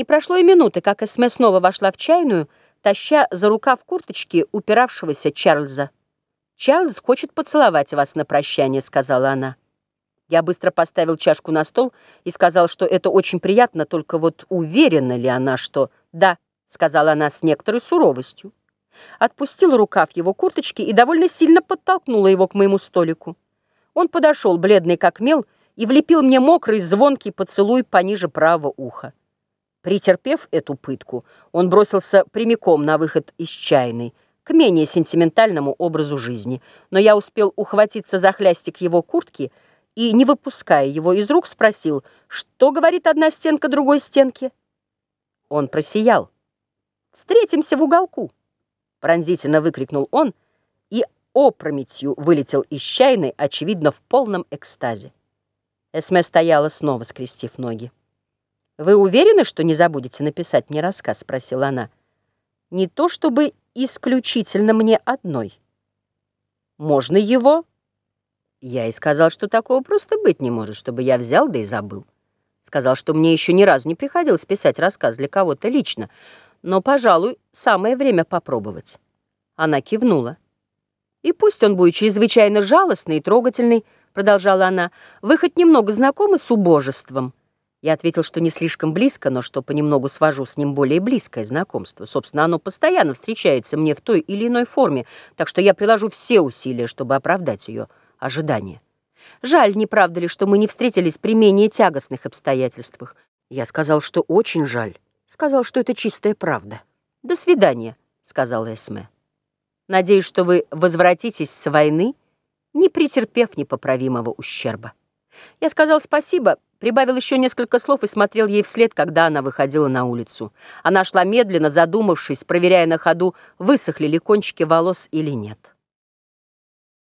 Не прошло и минуты, как Эсме снова вошла в чайную, таща за рукав курточки упиравшегося Чарльза. «Чарльз хочет поцеловать вас на прощание», — сказала она. Я быстро поставил чашку на стол и сказал, что это очень приятно, только вот уверена ли она, что... «Да», — сказала она с некоторой суровостью. Отпустила рукав его курточки и довольно сильно подтолкнула его к моему столику. Он подошел, бледный как мел, и влепил мне мокрый, звонкий поцелуй пониже правого уха. Претерпев эту пытку, он бросился прямиком на выход из чайной, к менее сентиментальному образу жизни, но я успел ухватиться за хлястик его куртки и, не выпуская его из рук, спросил, что говорит одна стенка другой стенке. Он просиял. «Встретимся в уголку!» Пронзительно выкрикнул он и опрометью вылетел из чайной, очевидно, в полном экстазе. Эсме стояла снова, скрестив ноги. «Вы уверены, что не забудете написать мне рассказ?» — спросила она. «Не то чтобы исключительно мне одной. Можно его?» Я и сказал, что такого просто быть не может, чтобы я взял да и забыл. Сказал, что мне еще ни разу не приходилось писать рассказ для кого-то лично, но, пожалуй, самое время попробовать. Она кивнула. «И пусть он будет чрезвычайно жалостный и трогательный», — продолжала она, — «вы хоть немного знакомы с убожеством». Я ответил, что не слишком близко, но что понемногу свожу с ним более близкое знакомство. Собственно, оно постоянно встречается мне в той или иной форме, так что я приложу все усилия, чтобы оправдать ее ожидания. Жаль, не правда ли, что мы не встретились при менее тягостных обстоятельствах? Я сказал, что очень жаль. Сказал, что это чистая правда. «До свидания», — сказал Эсме. «Надеюсь, что вы возвратитесь с войны, не претерпев непоправимого ущерба». Я сказал спасибо, прибавил еще несколько слов и смотрел ей вслед, когда она выходила на улицу. Она шла медленно, задумавшись, проверяя на ходу, высохли ли кончики волос или нет.